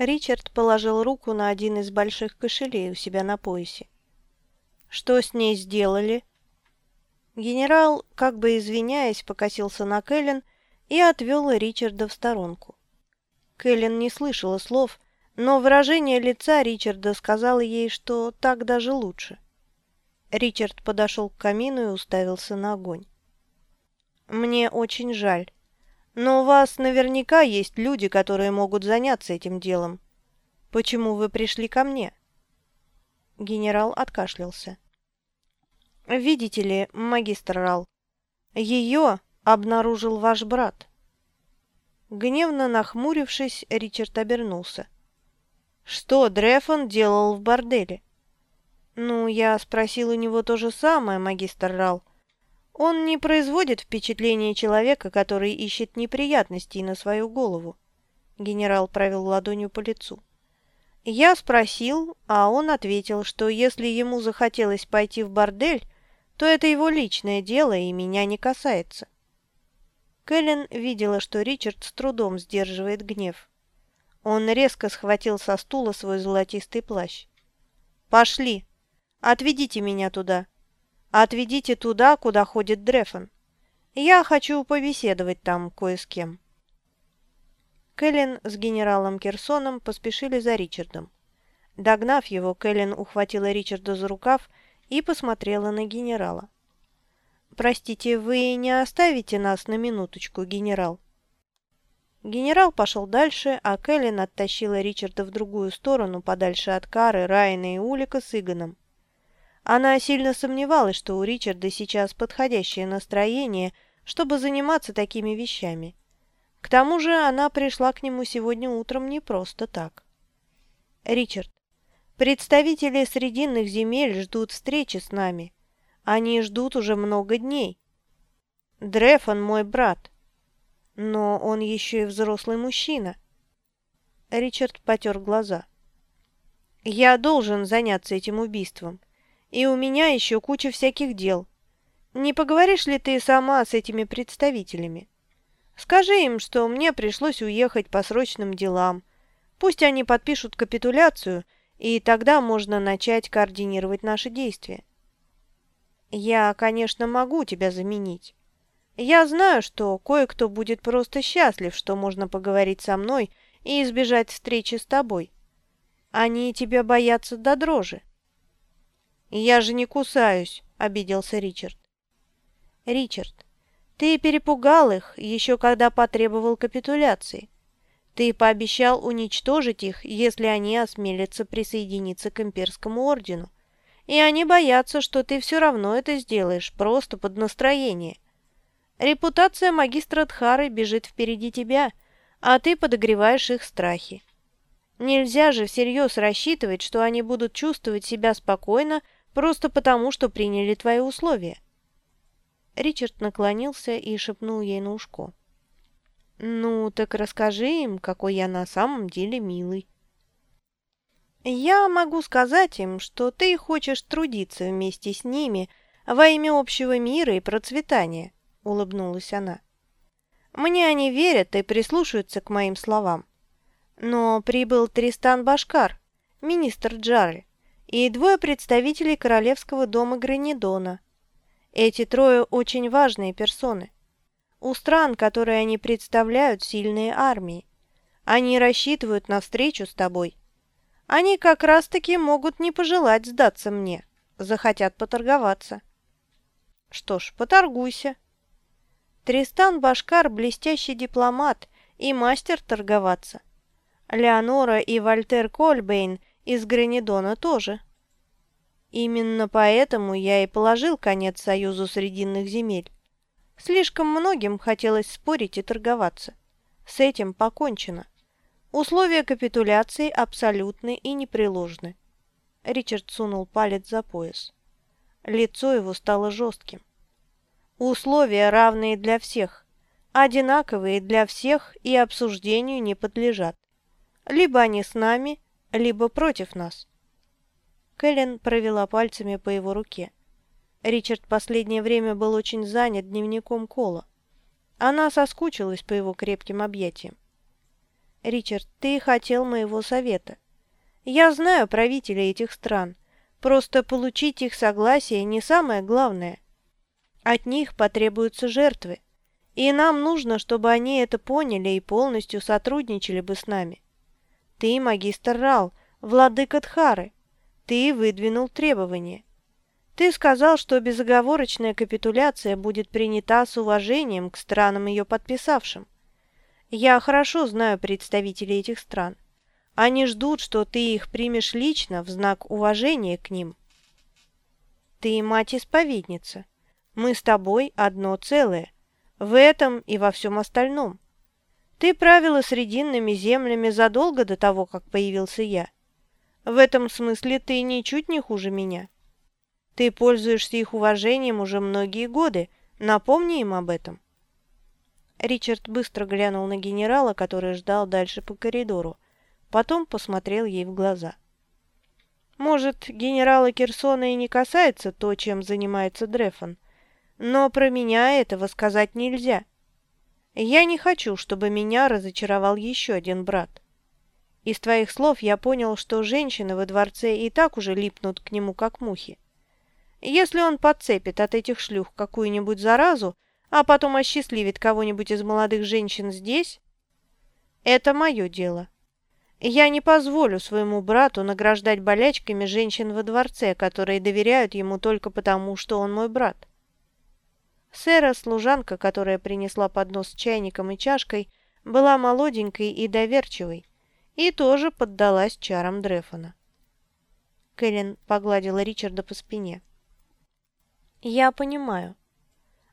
Ричард положил руку на один из больших кошелей у себя на поясе. «Что с ней сделали?» Генерал, как бы извиняясь, покосился на Кэлен и отвел Ричарда в сторонку. Кэлен не слышала слов, но выражение лица Ричарда сказало ей, что так даже лучше. Ричард подошел к камину и уставился на огонь. «Мне очень жаль. Но у вас наверняка есть люди, которые могут заняться этим делом. Почему вы пришли ко мне?» Генерал откашлялся. «Видите ли, магистр Рал, ее обнаружил ваш брат». Гневно нахмурившись, Ричард обернулся. «Что Дрефон делал в борделе?» «Ну, я спросил у него то же самое, магистр Рал. Он не производит впечатления человека, который ищет неприятностей на свою голову. Генерал провел ладонью по лицу. Я спросил, а он ответил, что если ему захотелось пойти в бордель, то это его личное дело и меня не касается. Кэлен видела, что Ричард с трудом сдерживает гнев. Он резко схватил со стула свой золотистый плащ. «Пошли! Отведите меня туда!» Отведите туда, куда ходит Дрефон. Я хочу побеседовать там кое с кем». Кэлен с генералом Керсоном поспешили за Ричардом. Догнав его, Кэлен ухватила Ричарда за рукав и посмотрела на генерала. «Простите, вы не оставите нас на минуточку, генерал?» Генерал пошел дальше, а Кэлен оттащила Ричарда в другую сторону, подальше от Кары, Райана и Улика с Игоном. Она сильно сомневалась, что у Ричарда сейчас подходящее настроение, чтобы заниматься такими вещами. К тому же она пришла к нему сегодня утром не просто так. «Ричард, представители Срединных земель ждут встречи с нами. Они ждут уже много дней. Дрефон мой брат, но он еще и взрослый мужчина». Ричард потер глаза. «Я должен заняться этим убийством. И у меня еще куча всяких дел. Не поговоришь ли ты сама с этими представителями? Скажи им, что мне пришлось уехать по срочным делам. Пусть они подпишут капитуляцию, и тогда можно начать координировать наши действия. Я, конечно, могу тебя заменить. Я знаю, что кое-кто будет просто счастлив, что можно поговорить со мной и избежать встречи с тобой. Они тебя боятся до дрожи. «Я же не кусаюсь», — обиделся Ричард. «Ричард, ты перепугал их, еще когда потребовал капитуляции. Ты пообещал уничтожить их, если они осмелятся присоединиться к имперскому ордену. И они боятся, что ты все равно это сделаешь, просто под настроение. Репутация магистра Дхары бежит впереди тебя, а ты подогреваешь их страхи. Нельзя же всерьез рассчитывать, что они будут чувствовать себя спокойно, Просто потому, что приняли твои условия». Ричард наклонился и шепнул ей на ушко. «Ну, так расскажи им, какой я на самом деле милый». «Я могу сказать им, что ты хочешь трудиться вместе с ними во имя общего мира и процветания», — улыбнулась она. «Мне они верят и прислушаются к моим словам. Но прибыл Тристан Башкар, министр Джары и двое представителей королевского дома Гранидона. Эти трое очень важные персоны. У стран, которые они представляют, сильные армии. Они рассчитывают на встречу с тобой. Они как раз-таки могут не пожелать сдаться мне, захотят поторговаться. Что ж, поторгуйся. Тристан Башкар – блестящий дипломат и мастер торговаться. Леонора и Вольтер Кольбейн из Гранидона тоже. Именно поэтому я и положил конец союзу Срединных земель. Слишком многим хотелось спорить и торговаться. С этим покончено. Условия капитуляции абсолютны и непреложны. Ричард сунул палец за пояс. Лицо его стало жестким. Условия равные для всех, одинаковые для всех и обсуждению не подлежат. Либо они с нами, либо против нас. Кэлен провела пальцами по его руке. Ричард последнее время был очень занят дневником Кола. Она соскучилась по его крепким объятиям. Ричард, ты хотел моего совета. Я знаю правителей этих стран. Просто получить их согласие не самое главное. От них потребуются жертвы. И нам нужно, чтобы они это поняли и полностью сотрудничали бы с нами. Ты магистр Рал, владыка Тхары. Ты выдвинул требования. Ты сказал, что безоговорочная капитуляция будет принята с уважением к странам ее подписавшим. Я хорошо знаю представителей этих стран. Они ждут, что ты их примешь лично в знак уважения к ним. Ты мать-исповедница. Мы с тобой одно целое. В этом и во всем остальном. Ты правила срединными землями задолго до того, как появился я. В этом смысле ты ничуть не хуже меня. Ты пользуешься их уважением уже многие годы. Напомни им об этом». Ричард быстро глянул на генерала, который ждал дальше по коридору. Потом посмотрел ей в глаза. «Может, генерала Кирсона и не касается то, чем занимается Дрефон, но про меня этого сказать нельзя. Я не хочу, чтобы меня разочаровал еще один брат. Из твоих слов я понял, что женщины во дворце и так уже липнут к нему, как мухи. Если он подцепит от этих шлюх какую-нибудь заразу, а потом осчастливит кого-нибудь из молодых женщин здесь, это мое дело. Я не позволю своему брату награждать болячками женщин во дворце, которые доверяют ему только потому, что он мой брат. Сэра, служанка, которая принесла поднос с чайником и чашкой, была молоденькой и доверчивой, и тоже поддалась чарам Дрефона. Кэлен погладила Ричарда по спине. «Я понимаю.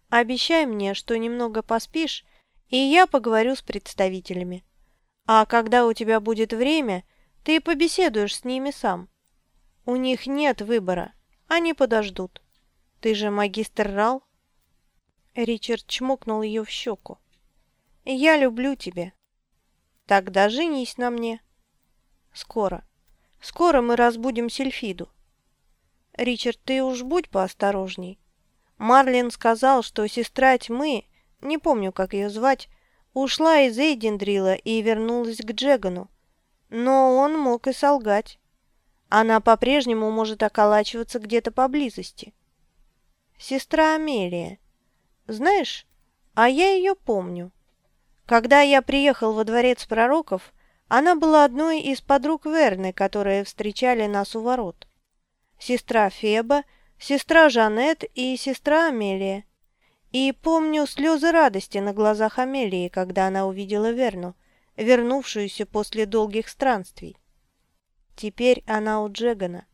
Обещай мне, что немного поспишь, и я поговорю с представителями. А когда у тебя будет время, ты побеседуешь с ними сам. У них нет выбора, они подождут. Ты же магистр Рал?» Ричард чмокнул ее в щеку. «Я люблю тебя. Тогда женись на мне. Скоро. Скоро мы разбудим Сельфиду. Ричард, ты уж будь поосторожней. Марлин сказал, что сестра тьмы, не помню, как ее звать, ушла из Эйдендрила и вернулась к Джегану. Но он мог и солгать. Она по-прежнему может околачиваться где-то поблизости. Сестра Амелия. Знаешь, а я ее помню. Когда я приехал во дворец пророков, она была одной из подруг Верны, которые встречали нас у ворот. Сестра Феба, сестра Жанет и сестра Амелия. И помню слезы радости на глазах Амелии, когда она увидела Верну, вернувшуюся после долгих странствий. Теперь она у Джегана.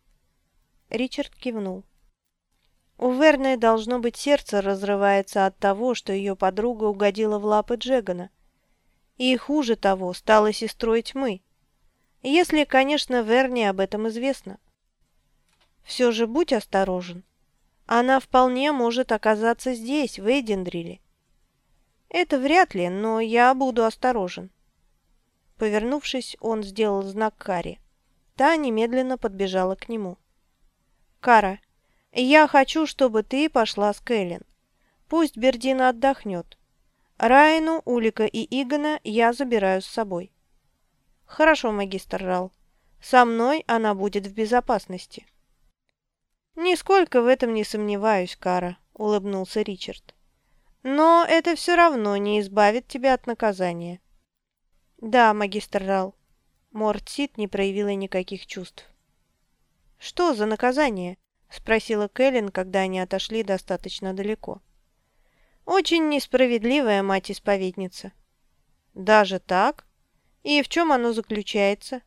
Ричард кивнул. У Верны, должно быть, сердце разрывается от того, что ее подруга угодила в лапы Джегана. И хуже того, стала сестрой тьмы. Если, конечно, Верне об этом известно. Все же будь осторожен. Она вполне может оказаться здесь, в Эйдендриле. Это вряд ли, но я буду осторожен. Повернувшись, он сделал знак Каре. Та немедленно подбежала к нему. «Кара, «Я хочу, чтобы ты пошла с Кэлен. Пусть Бердина отдохнет. Райну, Улика и Игона я забираю с собой». «Хорошо, магистр Рал. Со мной она будет в безопасности». «Нисколько в этом не сомневаюсь, Кара», — улыбнулся Ричард. «Но это все равно не избавит тебя от наказания». «Да, магистр Рал». Мортсит не проявила никаких чувств. «Что за наказание?» Спросила Кэлен, когда они отошли достаточно далеко. Очень несправедливая мать-исповедница. Даже так? И в чем оно заключается?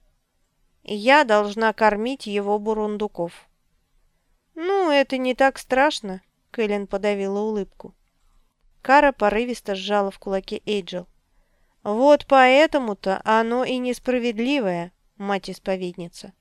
Я должна кормить его бурундуков. Ну, это не так страшно, Кэлен подавила улыбку. Кара порывисто сжала в кулаке Эйджел. Вот поэтому-то оно и несправедливое, мать-исповедница.